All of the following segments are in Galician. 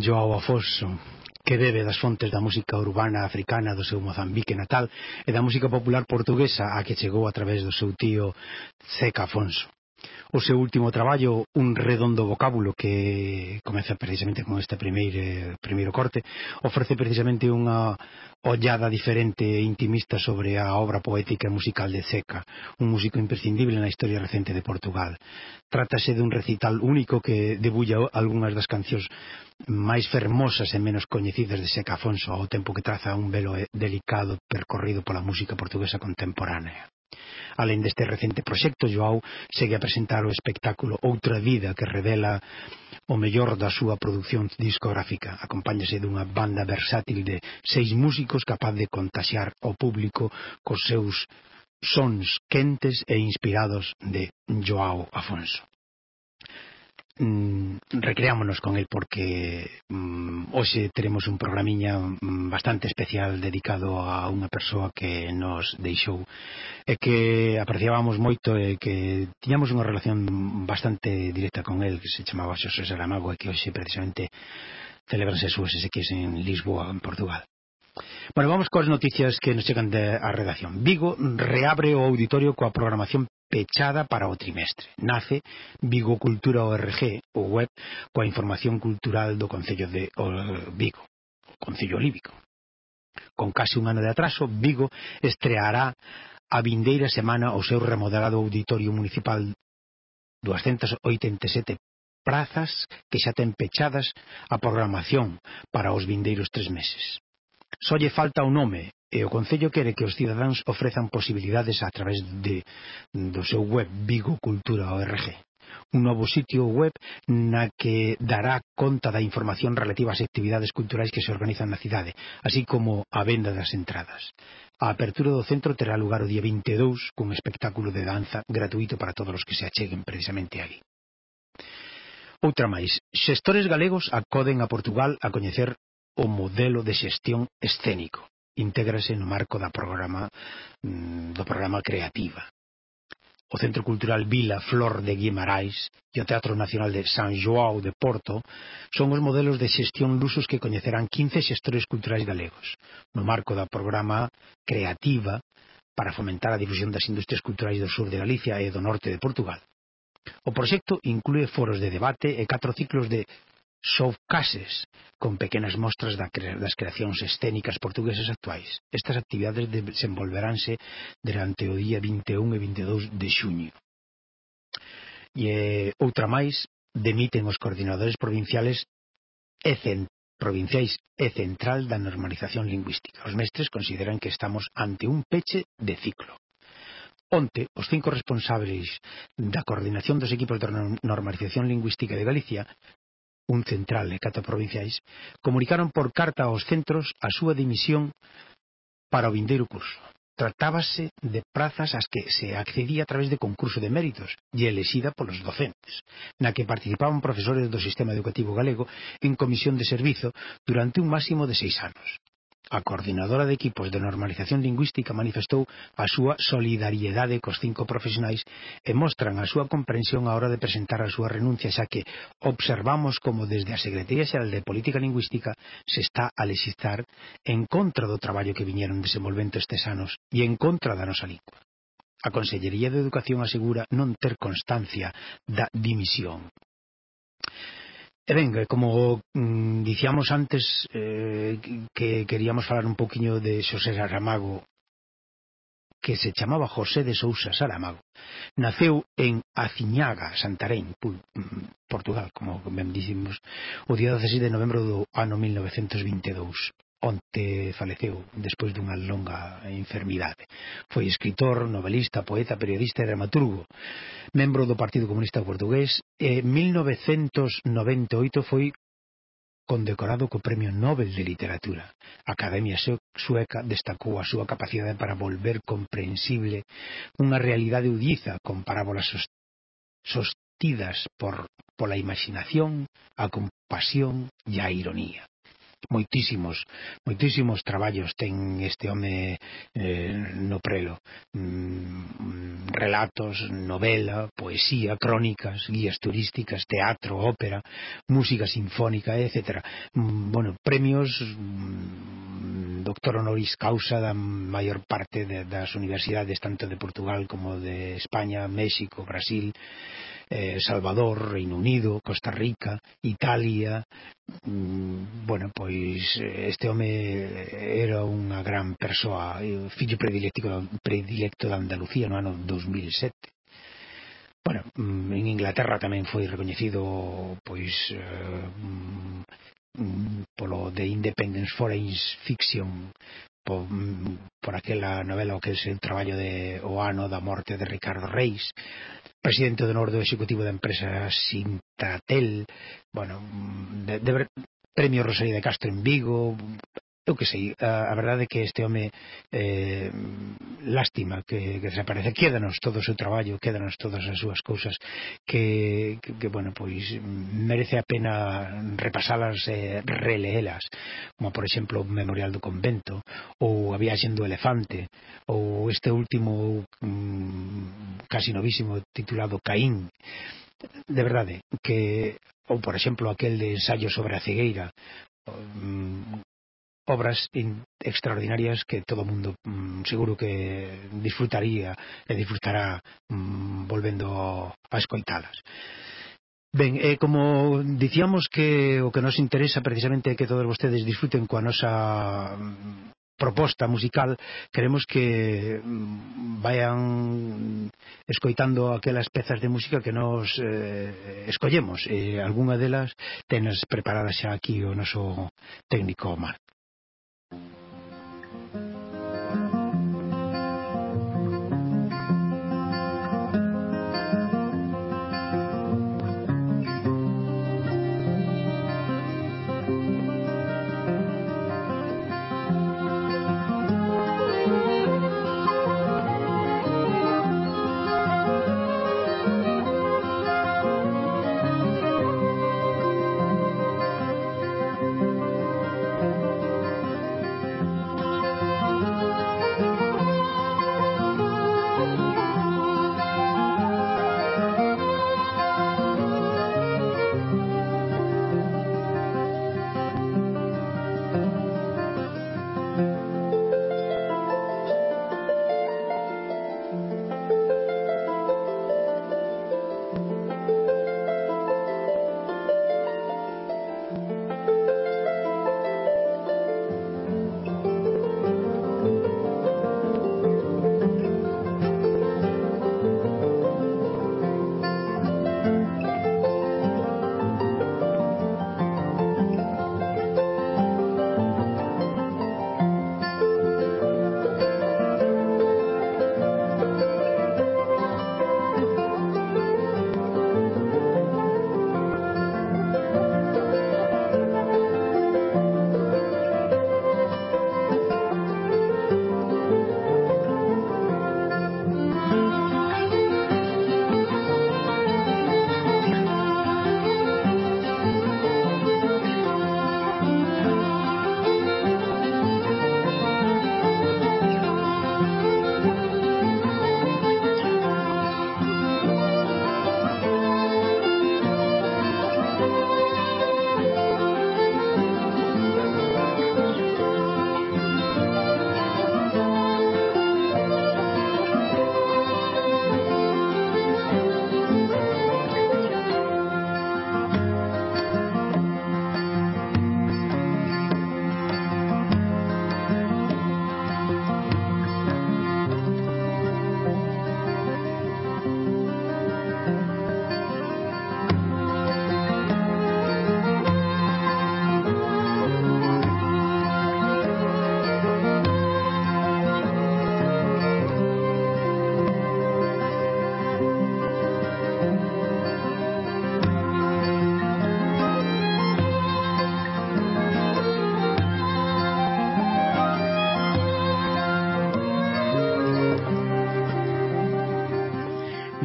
Joao Afonso que bebe das fontes da música urbana africana do seu Mozambique natal e da música popular portuguesa a que chegou a través do seu tío Zeca Afonso o seu último traballo un redondo vocábulo que comeza precisamente con este primeiro, primeiro corte ofrece precisamente unha ollada diferente e intimista sobre a obra poética e musical de Zeca un músico imprescindible na historia recente de Portugal trátase dun recital único que debulla algunhas das cancións máis fermosas e menos coñecidas de Seca Afonso ao tempo que traza un velo delicado percorrido pola música portuguesa contemporánea. Alén deste recente proxecto, Joao segue a presentar o espectáculo Outra Vida que revela o mellor da súa produción discográfica. Acompáñase dunha banda versátil de seis músicos capaz de contaxiar ao público cos seus sons quentes e inspirados de Joao Afonso mm, recreámonos con el porque mm, hoxe teremos un programiña mm, bastante especial dedicado a unha persoa que nos deixou e que apreciábamos moito e que tiñamos unha relación bastante directa con el que se chamaba Xosé Saramago e que hoxe precisamente celebranse súas exequias en Lisboa, en Portugal. Bueno, vamos coas noticias que nos chegan da redacción. Vigo reabre o auditorio coa programación pechada para o trimestre. Nace vigocultura.org, o web, coa información cultural do Concello de Vigo, Concello Olívico. Con case un ano de atraso, Vigo estreará a vindeira semana o seu remodelado auditorio municipal 287 prazas que xa ten pechadas a programación para os vindeiros tres meses. Só lle falta o nome e o Concello quere que os cidadáns ofrezan posibilidades a través de, do seu web vigocultura.org un novo sitio web na que dará conta da información relativa ás actividades culturais que se organizan na cidade, así como a venda das entradas. A apertura do centro terá lugar o día 22 cun espectáculo de danza gratuito para todos os que se acheguen precisamente ali. Outra máis, xestores galegos acoden a Portugal a coñecer o modelo de xestión escénico. Intégrase no marco da programa mm, do programa Creativa. O Centro Cultural Vila Flor de Guimarães e o Teatro Nacional de San João de Porto son os modelos de xestión lusos que coñecerán 15 xestores culturais galegos no marco da programa Creativa para fomentar a difusión das industrias culturais do sur de Galicia e do norte de Portugal. O proxecto inclúe foros de debate e catro ciclos de showcases con pequenas mostras das creacións escénicas portuguesas actuais. Estas actividades desenvolveránse durante o día 21 e 22 de xuño. E eh, outra máis, demiten os coordinadores provinciales e provinciais e central da normalización lingüística. Os mestres consideran que estamos ante un peche de ciclo. Onte, os cinco responsables da coordinación dos equipos de normalización lingüística de Galicia un central e catro provinciais, comunicaron por carta aos centros a súa dimisión para o vindeiro curso. Tratábase de prazas ás que se accedía a través de concurso de méritos e elexida polos docentes, na que participaban profesores do sistema educativo galego en comisión de servizo durante un máximo de seis anos. A coordinadora de equipos de normalización lingüística manifestou a súa solidariedade cos cinco profesionais e mostran a súa comprensión á hora de presentar a súa renuncia xa que observamos como desde a Secretaría Xeral de Política Lingüística se está a legislar en contra do traballo que viñeron desenvolvendo estes anos e en contra da nosa lingua. A Consellería de Educación asegura non ter constancia da dimisión. Eh, e ben, como mm, dicíamos antes eh, que queríamos falar un poquinho de Xosé Saramago que se chamaba José de Sousa Saramago. Naceu en Aciñaga, Santarém, mm, Portugal, como ben dicimos, o día 16 de novembro do ano 1922 onte faleceu despois dunha longa enfermidade. Foi escritor, novelista, poeta, periodista e dramaturgo, membro do Partido Comunista Portugués e 1998 foi condecorado co Premio Nobel de Literatura. A Academia Sueca destacou a súa capacidade para volver comprensible unha realidade udiza con parábolas sostidas por, pola imaginación, a compasión e a ironía moitísimos, moitísimos traballos ten este home eh, no prelo. Mm, mm, relatos, novela, poesía, crónicas, guías turísticas, teatro, ópera, música sinfónica, etc. Mm, bueno, premios mm, doctor honoris causa da maior parte de, das universidades tanto de Portugal como de España, México, Brasil eh, Salvador, Reino Unido, Costa Rica, Italia. Mm, bueno, pois eh, este home era unha gran persoa, fillo predilecto, predilecto de Andalucía no ano 2007. Bueno, mm, en Inglaterra tamén foi recoñecido pois eh, mm, mm, polo The Independence Foreign Fiction por, por aquela novela o que é o traballo de O ano da morte de Ricardo Reis presidente do honor do executivo da empresa Sintratel bueno, de, de, premio Rosalía de Castro en Vigo Eu que sei, a, a verdade é que este home eh, lástima que, que desaparece. Quédanos todo o seu traballo quédanos todas as súas cousas que, que, que bueno, pois merece a pena repasalas e eh, releelas como por exemplo o Memorial do Convento ou a Viaxen do Elefante ou este último mm, casi novísimo titulado Caín. De verdade que ou por exemplo aquel de ensayo sobre a cegueira mm, obras in, extraordinarias que todo mundo mm, seguro que disfrutaría e disfrutará mm, volvendo a escoitalas. Ben, eh, como dicíamos que o que nos interesa precisamente é que todos vostedes disfruten coa nosa mm, proposta musical queremos que mm, vayan escoitando aquelas pezas de música que nos eh, escollemos e eh, algunha delas tenas preparada xa aquí o noso técnico Marc. Thank you.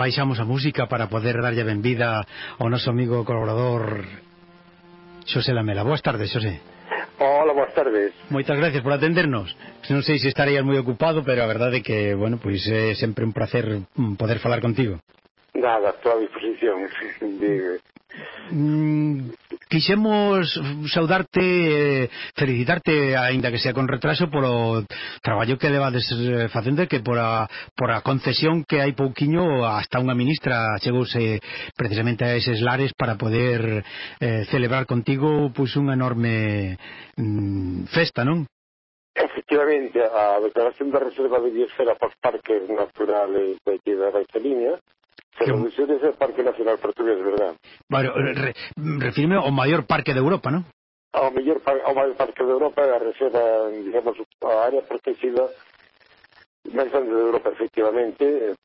baixamos a música para poder darlle benvida ao noso amigo colaborador Xosé Lamela. Boas tardes, Xosé. Hola, boas tardes. Moitas gracias por atendernos. Non sei se estarías moi ocupado, pero a verdade é que, bueno, pois é sempre un placer mm, poder falar contigo. Nada, a tua disposición. De... Mm, quixemos saudarte eh, felicitarte aínda que sea con retraso polo traballo que levades eh, facendo que por a, por a concesión que hai pouquiño hasta unha ministra chegouse precisamente a eses lares para poder eh, celebrar contigo pois unha enorme mm, festa, non? Efectivamente, a declaración da reserva de biosfera para os parques naturales de aquí da Baixaliña Pero que... Misiones é Parque Nacional Portugués, verdad? Bueno, eh, re, refirme ao maior parque de Europa, non? Ao mellor ao maior parque de Europa a reserva, digamos, a área protegida máis grande de Europa, efectivamente,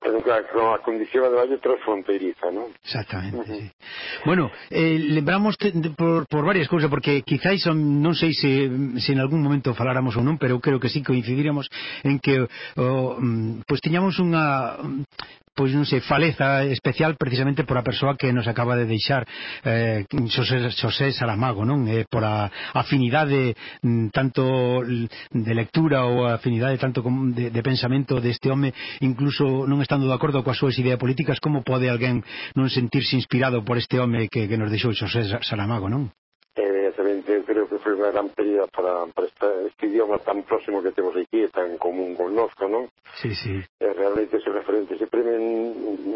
Pero claro, con a condición ademais transfronteiriza, non? Exactamente, uh -huh. sí. Bueno, eh, lembramos te, de, por, por varias cousas, porque quizáis, son, non sei se, se en algún momento faláramos ou non, pero creo que sí coincidiríamos en que oh, pues tiñamos unha pois non sei, faleza especial precisamente por a persoa que nos acaba de deixar eh, Xosé, Xosé Saramago non eh, por a afinidade mm, tanto de lectura ou a afinidade tanto de, de pensamento deste home incluso non estando de acordo coas súas ideas políticas como pode alguén non sentirse inspirado por este home que, que nos deixou Xosé Saramago non? creo que foi unha gran pedida para, para esta, este idioma tan próximo que temos aquí tan común con nosco, non? Sí, sí. E realmente ese referente, ese premio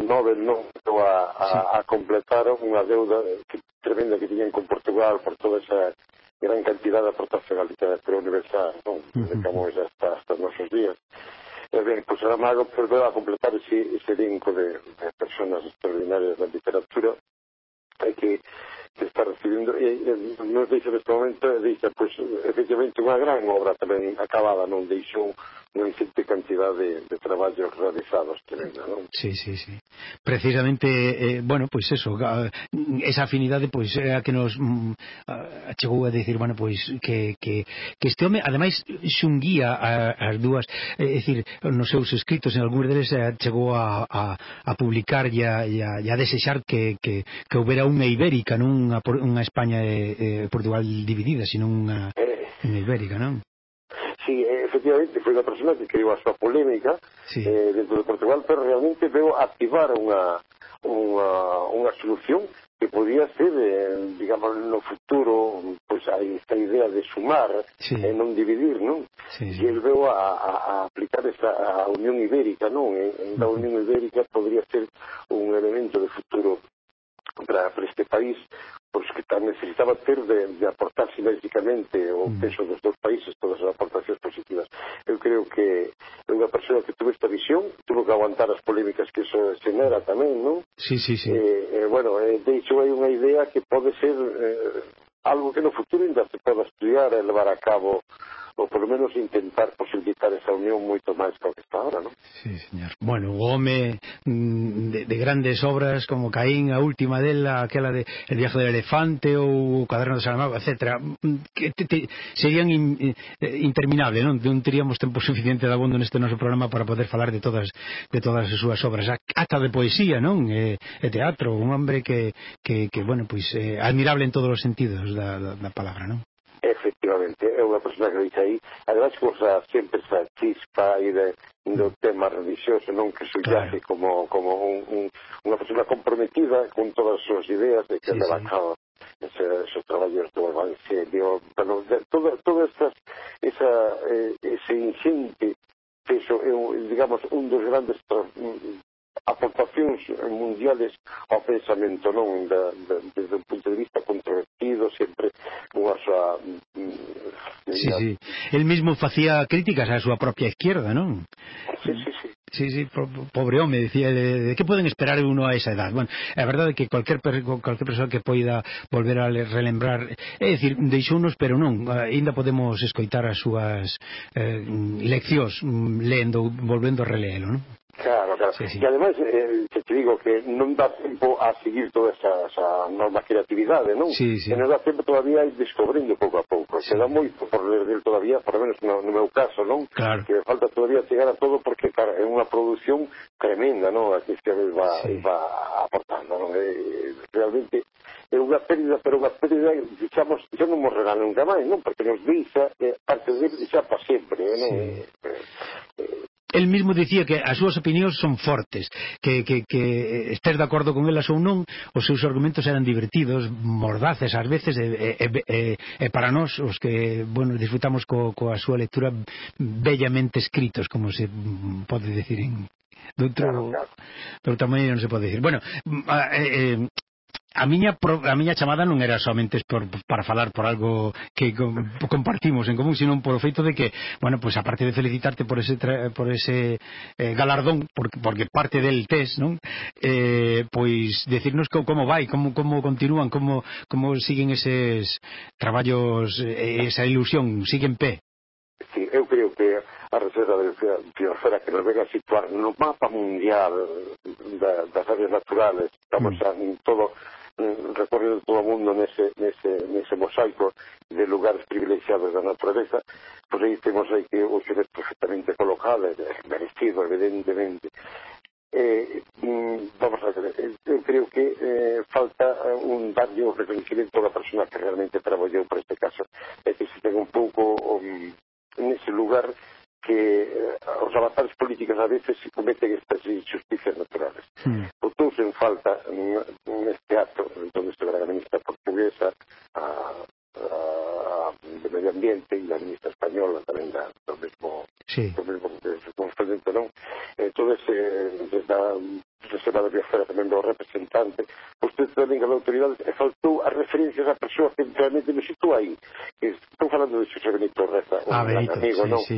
Nobel non a, a, sí. a completar unha deuda que, tremenda que tiñan con Portugal por toda esa gran cantidad de aportación á literatura universal, non? Uh -huh. De Camões hasta, hasta nosos días. Eh, e ben, pois pues, Saramago volveu a completar ese, ese linco de, de personas extraordinarias da literatura e que que está recibindo e, e nos deixa neste momento, deixa, pois, efectivamente, unha gran obra tamén acabada, non deixou non xente cantidad de, de traballos realizados tremenda, non? Sí, sí, sí. Precisamente, eh, bueno, pois pues eso, esa afinidade pois pues, é a que nos mm, chegou a decir, bueno, pois pues, que, que, que este home, ademais, xunguía as dúas, eh, é eh, dicir, nos seus escritos, en algún deles eh, chegou a, a, a publicar e a, e a, e a desexar que, que, que houbera unha ibérica, non unha, unha España e, e Portugal dividida, sino unha, eh, unha ibérica, non? Sí, eh, efectivamente, foi unha persona que creou a súa polémica sí. eh, dentro de Portugal, pero realmente veo activar unha, unha, unha solución que podía ser, eh, digamos, no futuro, pois pues, hai esta idea de sumar sí. e eh, non dividir, non? Sí. E el veo a, a, a aplicar esta a Unión Ibérica, non? Eh, en, en Unión Ibérica podría ser un elemento de futuro para, para este país, pois que tan necesitaba ter de, de aportar sinérgicamente o mm. peso dos dous países todas as aportacións positivas. Eu creo que é unha persoa que tuve esta visión, tuvo que aguantar as polémicas que eso xenera tamén, non? Sí, sí, sí. Eh, eh, bueno, eh, de hecho hai unha idea que pode ser eh, algo que no futuro ainda se poda estudiar e levar a cabo ou polo menos intentar posibilitar esa unión moito máis que está ahora, non? Sí, señor. Bueno, Gome mm, de, de grandes obras como Caín, a última dela, aquela de El viaje del elefante ou o Caderno de Saramago, etcétera, mm, que te, te, serían in, eh, interminables, non? Non teríamos tempo suficiente de abondo neste noso programa para poder falar de todas de todas as súas obras, ata de poesía, non? E, eh, e teatro, un hombre que, que, que bueno, pois pues, eh, admirable en todos os sentidos da, da, da palabra, non? Exactamente, é unha persona que dice aí, ademais cursa sempre esa chispa aí de, do tema religioso, non que sullace claro. como, como un, un, unha persona comprometida con todas as súas ideas de que sí, leva a cabo ese, esos traballos do Evangelio, pero de, todo, todo estas, esa, eh, ese ingente peso, é, digamos, un dos grandes mm, aportacións mundiales ao pensamento non da, da, desde un punto de vista partido sempre unha súa mm, mm, sí, sí. El mismo facía críticas á súa propia izquierda, non? Sí, sí, sí. Sí, sí, pobre home, dicía, de, de que poden esperar uno a esa edad? Bueno, a verdade é que cualquier, cualquier persoa que poida volver a relembrar, é dicir, deixounos, pero non, ah, ainda podemos escoitar as súas eh, mm, leccións lendo, volvendo a releelo, non? Claro, claro. Sí, sí. E ademais, eh, que te digo que non dá tempo a seguir toda esa, esa nova creatividade, non? Sí, sí. Que non dá tempo todavía a ir descobrindo pouco a pouco. Sí. dá moito por ler del todavía, por menos no, no meu caso, non? Claro. Que falta todavía chegar a todo porque, claro, é unha produción tremenda, non? A que se va, sí. va aportando, non? É, eh, realmente é unha pérdida, pero unha pérdida, dixamos, xa non morrerá nunca máis, non? Porque nos deixa eh, parte de xa para sempre, non? Sí. Eh, eh, el mismo dicía que as súas opinións son fortes, que, que, que estés de acordo con elas ou non, os seus argumentos eran divertidos, mordaces ás veces, e, e, e, e para nós, os que, bueno, disfrutamos co, coa súa lectura bellamente escritos, como se pode decir en, de outro, claro, claro. de outra maneira non se pode decir bueno, mm, ah, eh, eh, a miña pro, a miña chamada non era somente por, para falar por algo que com, compartimos en común, sino por o feito de que, bueno, pois pues, aparte de felicitarte por ese por ese eh, galardón, porque, porque parte del test, non? Eh, pois decirnos co, como vai, como como continúan, como como siguen eses traballos, eh, esa ilusión, siguen pé. Sí, eu creo que a reserva de biosfera que nos venga a situar no mapa mundial eh, da, das áreas naturales, estamos mm. en todo recorrido todo o mundo nese, nese, nese mosaico de lugares privilexiados da naturaleza, pois aí temos aí que o xugues perfectamente colocado, merecido, evidentemente. Eh, vamos a ver, eh, eu creo que eh, falta eh, un darlle o reconhecimento da persona que realmente traballou por este caso. É que se ten un pouco um, nese lugar que eh, os avatares políticos a veces se cometen estas injusticias naturales. Mm. Botouse en falta mm,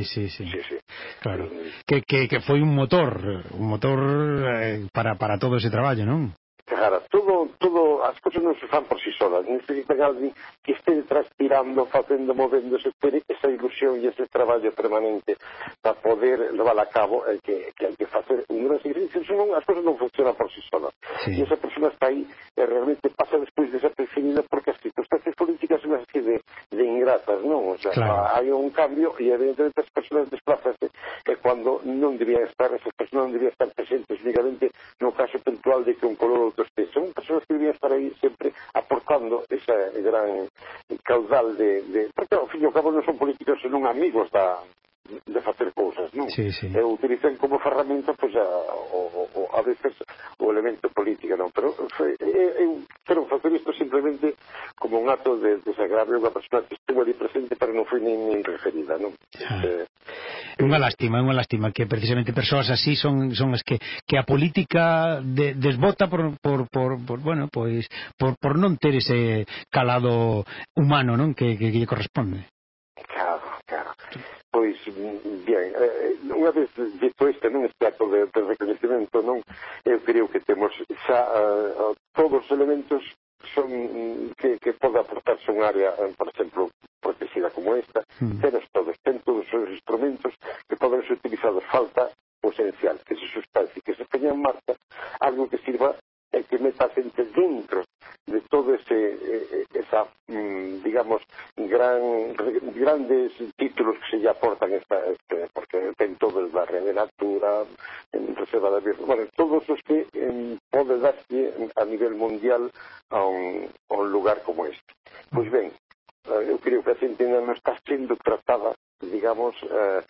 sí, sí, sí. sí, sí. Claro. Que, que, que foi un motor, un motor eh, para, para todo ese traballo, non? Claro, todo, todo, as cousas non se fan por si sí solas. Necesitan alguén que este transpirando, facendo, movéndose, ter esa ilusión e ese traballo permanente para poder levar a cabo eh, que, que hai que facer un gran sacrificio. Senón, as cousas non funcionan por si sí solas. Sí. E esa persona está aí e realmente pasa despois desapercibida porque grazas, non? O sea, claro. hai un cambio e evidentemente as persoas desplazase e eh, cando non debían estar, esas persoas non debían estar presentes únicamente no caso puntual de que un color outro este. Son persoas que debían estar aí sempre aportando esa gran caudal de... de... Porque, ao fin e ao cabo, non son políticos, senón amigos da, de facer cousas, non? Sí, sí. E utilizan como ferramenta pois, a, o, o, a veces o elemento política, non? Pero foi, eu quero facer isto simplemente como un acto de desagravio unha persona que estuvo ali presente pero non foi nin, nin referida, non? Ah. Eh, é unha lástima, é unha lástima que precisamente persoas así son son as que que a política de, desbota por por por, por bueno, pois por por non ter ese calado humano, non? Que que, que lle corresponde pois, bien, eh, eh, unha vez dito este non este acto de, de reconhecimento, non, eu creo que temos xa uh, todos os elementos son mm, que, que pode aportarse un área, por exemplo, protegida como esta, mm. tenes todos, ten todos os instrumentos que poden ser utilizados, falta o esencial, que se sustancie, que se peña en marcha, algo que sirva mundial a un, a un lugar como este. Pois ben, eu eh, creo que a xente non está sendo tratada, digamos, eh,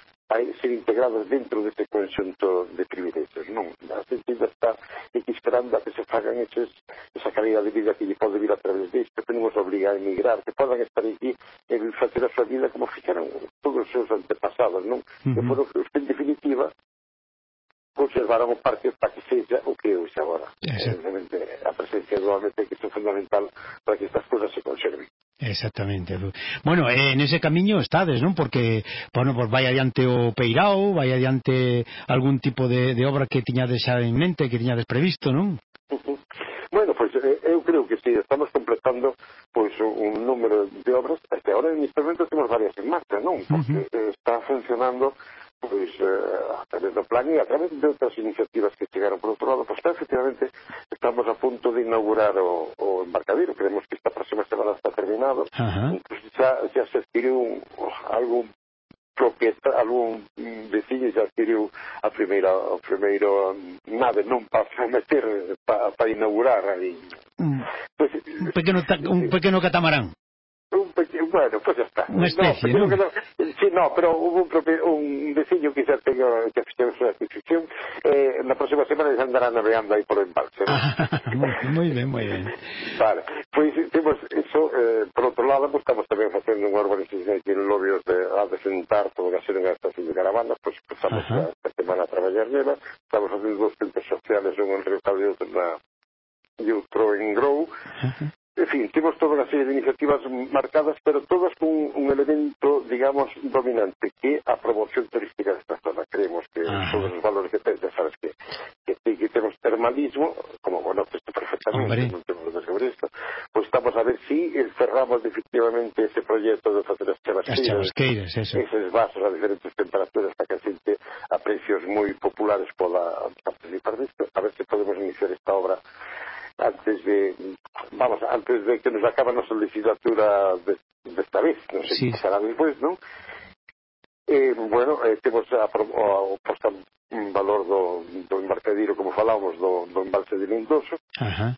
ese camiño estades, non? Porque, bueno, pois vai adiante o Peirao, vai adiante algún tipo de, de obra que tiñades xa en mente, que tiñades previsto, non? Bueno, pois pues, eh, eu creo que si, sí, estamos completando pois pues, un número de obras, até agora en este momento temos varias en marcha, non? Porque uh -huh. está funcionando pois eh, desde do plan e a través de outras iniciativas que chegaron por outro lado, pois pues, efectivamente estamos a punto de inaugurar o, o embarcadero, creemos que esta próxima semana está terminado, uh -huh. incluso xa, xa se adquiriu algún propieta, algún veciño xa adquiriu a primeira, o primeiro nave non para meter, para pa inaugurar ali. Mm. pois, un pequeno, un pequeno catamarán. Un pequeno, bueno, pois pues está. Unha especie, non? non? Sí, no, pero hubo un, propio, un veciño que xa teño que fixemos súa adquisición. eh, na próxima semana xa andará navegando aí polo embalse. Ah, ¿no? moi ben, moi ben. Vale, pois pues, temos iso, eh, por outro lado, pues, estamos tamén facendo unha urbanización aquí en Lobios de, a desentar todo o que xeren as estación de caravanas, pois pues, estamos esta semana a traballar nela, estamos facendo dos centros sociales, un en Río Cabello, na, e outro en Grou, uh -huh. Temos toda unha serie de iniciativas marcadas, pero todas con un elemento, digamos, dominante, que a promoción turística desta zona. Creemos que ah. todos os valores que tens, sabes que, que, que temos termalismo, como bueno, isto perfectamente, non temos sobre isto, pois estamos a ver si cerramos definitivamente ese proxecto de facer as chavasqueiras, as chavasqueiras eso. eses vasos a diferentes temperaturas legislatura de, desta vez, non sei sí. que será despois, non? E, eh, bueno, eh, temos a, a, a posta un valor do, do embarcadero, como falábamos, do, do embalse de Lindoso. Ajá.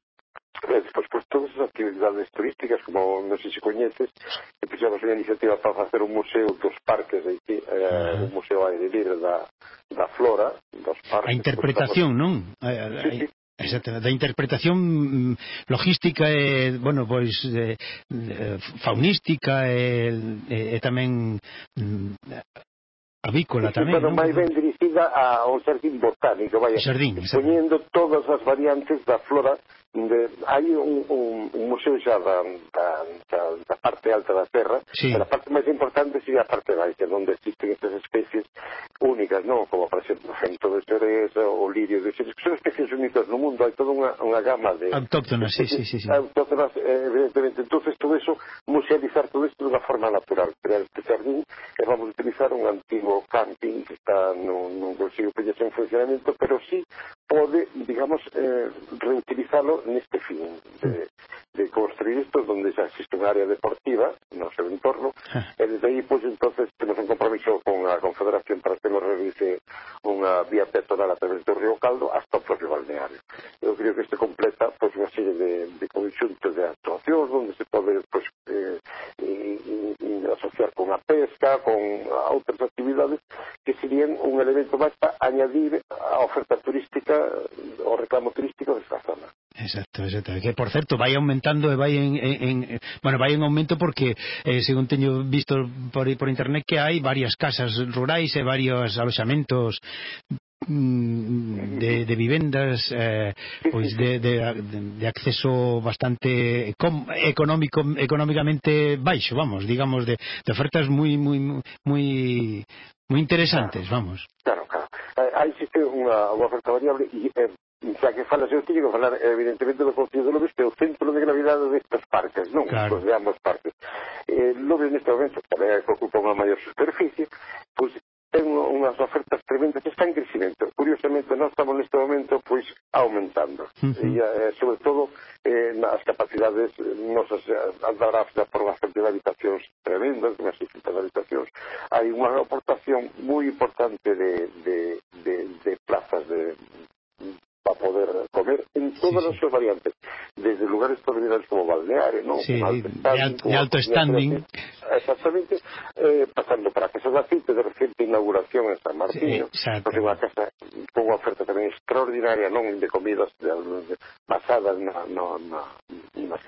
E despois, pois, todas as actividades turísticas, como non sei se coñeces, pois, que puxamos unha iniciativa para facer un museo dos parques, aquí, eh, un museo aire libre da, da flora, dos parques. A pois, interpretación, pues, estamos... non? A, a, a, sí, eh, sí. Exactamente, da interpretación mm, logística e, bueno, pois eh, eh, faunística e, e, e tamén mm, avícola tamén, non? máis ben chega a un xardín botánico, vai poñendo todas as variantes da flora de, hai un, un, un museo xa da, da, da, da parte alta da terra sí. pero a parte máis importante sería a parte baixa onde existen estas especies únicas non como por exemplo o gento de cereza o lirio de cereza que son especies únicas no mundo hai toda unha, unha gama de autóctonas sí, sí, sí, sí. autóctonas eh, evidentemente entonces todo eso musealizar todo isto de unha forma natural crear este jardín e vamos a utilizar un antigo camping que está nun non consigo poñerse en funcionamento, pero sí pode, digamos, eh, reutilizalo neste fin de, de construir isto donde xa existe un área deportiva no seu entorno, e eh, desde aí, pois, entonces, temos un compromiso con a Confederación para que nos realice unha vía peatonal a través do río Caldo hasta o propio balneario. Eu creo que isto completa, pois, unha serie de, de conxuntos de actuacións onde se pode, pois, eh, asociar con a pesca, con outras actividades, que serían un elemento máis para añadir a oferta turística, o reclamo turístico desta zona. Exacto, exacto. Que, por certo, vai aumentando e vai en, en, en bueno, vai en aumento porque eh, según teño visto por, por internet que hai varias casas rurais e varios aloxamentos Mm, de, de vivendas eh, pois de, de, de acceso bastante com, económico económicamente baixo, vamos, digamos de, de ofertas moi moi moi moi interesantes, claro, vamos. Claro, claro. Eh, aí existe unha, unha oferta variable e eh, xa que falas eu teño que falar evidentemente do Concello de Lobes que é o centro de gravidade destas parques non? Claro. Pues, digamos, casas andará por unha cantidad de habitacións tremendas, unhas 600 habitacións. Hai unha aportación moi importante de, de, de, de plazas de, para poder comer en todas sí, as súas variantes, desde lugares provinciales como Balneario, ¿no? sí, alto de, alto, de alto standing. Exactamente, eh, pasando para Casas de Aceite, de reciente inauguración en San Martín, sí, unha casa con unha oferta tamén extraordinaria non de comidas de, de, basadas na, na, na, nas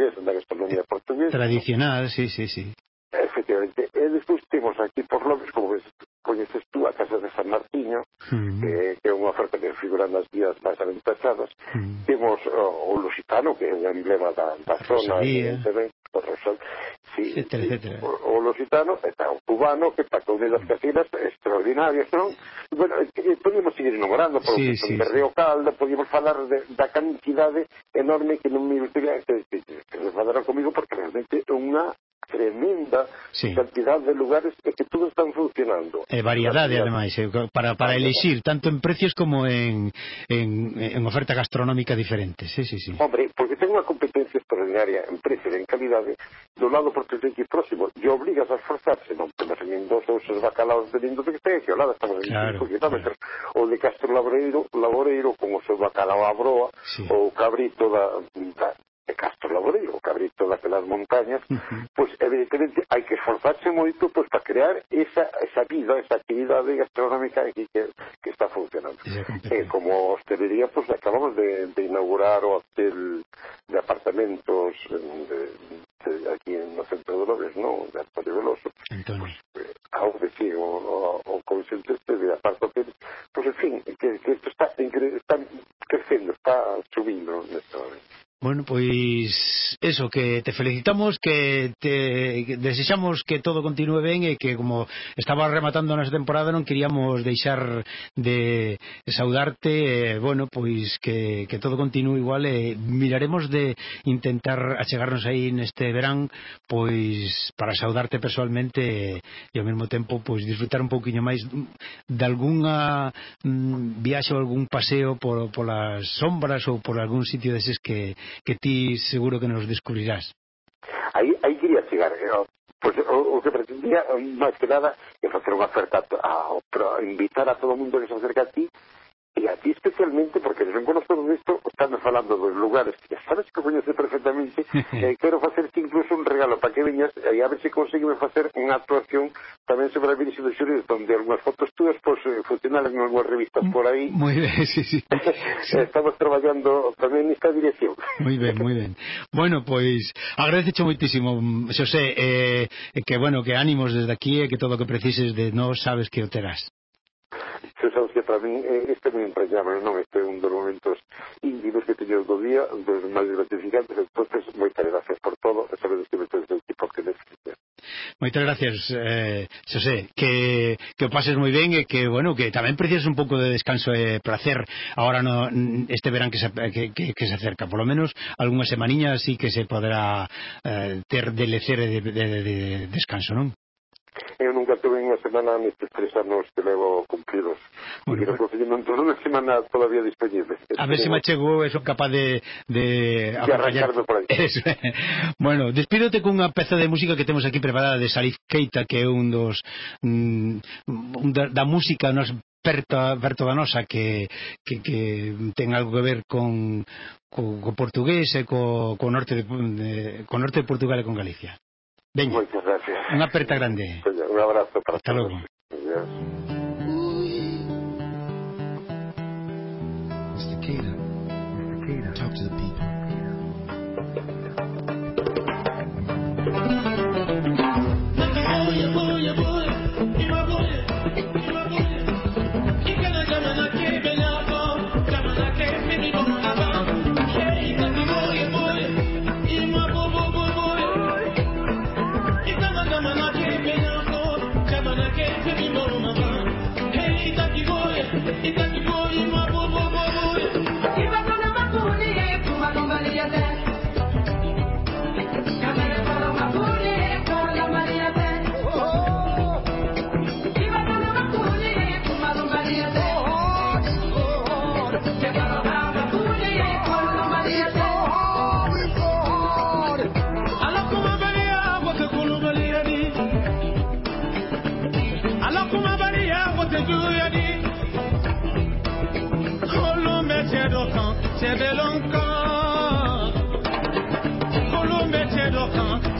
portuguesa, da gastronomía portuguesa. Tradicional, sí, sí, sí. Efectivamente. E despois temos aquí por López, como ves, coñeces tú, a Casa de San Martiño, hmm. uh -huh. que é unha oferta que figura nas vías máis aventajadas. Uh hmm. -huh. Temos o, o Lusitano, que é o emblema da, da zona, evidentemente, o Rosal, sí, etcétera, etcétera. O, o lusitano está o cubano que pactou das casinas extraordinarias, non? Bueno, podíamos seguir enumerando, por sí, sí, de Río Calda, podíamos falar de, da cantidade enorme que non me gustaría que, que, que, que falaran comigo porque realmente é unha tremenda sí. cantidad de lugares e que todos están funcionando. E variedade, ademais, eh, para, para elixir, tanto en precios como en, en, en oferta gastronómica diferente. Sí, sí, sí. Hombre, porque ten unha competencia extraordinaria en precios, en calidade, eh, do lado portugués próximo, e obligas a esforzarse, non? Porque en Mendoza os bacalaos de Mendoza que ten, que lado, estamos en claro, kilómetros, claro. o de Castro Laboreiro, Laboreiro con o seu bacalao a broa, sí. ou cabrito da, da de Castro Laboreiro, o cabrito daquelas montañas, uh -huh. pois evidentemente hai que esforzarse moito pois para crear esa, esa vida, esa actividade gastronómica aquí que, que está funcionando. E eh, como hostelería, pois acabamos de, de inaugurar o hotel de apartamentos eh, de, de aquí no centro de Dolores, no, de Antonio Veloso. Antonio. Pues, pois eso, que te felicitamos, que te desexamos que todo continúe ben e que como estaba rematando nesta temporada non queríamos deixar de saudarte, eh, bueno, pois que, que todo continúe igual e miraremos de intentar achegarnos aí neste verán pois para saudarte personalmente e ao mesmo tempo pois disfrutar un pouquiño máis de algunha mm, viaxe ou algún paseo por, polas sombras ou por algún sitio deses que, que ti seguro que nos descubrirás. Aí, aí quería chegar. Eh, pois, o, o que pretendía, eh, máis que nada, é facer unha oferta, a, a, a, invitar a todo mundo que se acerca a ti falando dos lugares que sabes que coñece perfectamente eh, quero facerte incluso un regalo para que viñas e eh, a ver se conseguime facer unha actuación tamén sobre a Virxe dos Xuris donde algunhas fotos túas pois, eh, pues, funcionan en algunhas revistas por aí. Moi ben, sí, sí. estamos traballando tamén nesta dirección. Moi ben, moi ben. Bueno, pois agradececho moitísimo Xosé eh, que bueno, que ánimos desde aquí e que todo o que precises de nós sabes que o terás para mí eh, este é moi non? Este é un dos momentos íntimos que teño do día, dos máis gratificantes, entonces moitas gracias por todo, e sabedes que me tedes do equipo que necesites. Moitas gracias, eh, Xosé, que, que o pases moi ben e que, bueno, que tamén precies un pouco de descanso e placer agora no, este verán que se, que, que, que se acerca, Por lo menos algunha semaniña así que se poderá eh, ter de lecer e de, de, de, de descanso, non? Eu nunca tuve unha semana nestes tres anos que levo que os procedimentos non estiman todavía disponible. A ver se me chegou eso capaz de... de, de arrancarme por aí. Eso. bueno, despídote cunha peza de música que temos aquí preparada de Salif Keita, que é un dos... Mm, un da, da música nos perto, perto da nosa que, que, que ten algo que ver con, co, co portugués e co, co, norte de, de, co norte de Portugal e con Galicia. Veña. Moitas gracias. Unha aperta grande. Pois, un abrazo para Hasta todos. Hasta logo. Adiós. Talk to the people.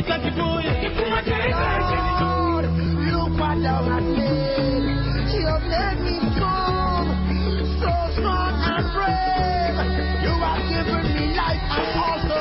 Lord, look what thou hast made You have made me strong So strong and brave You have given me life And also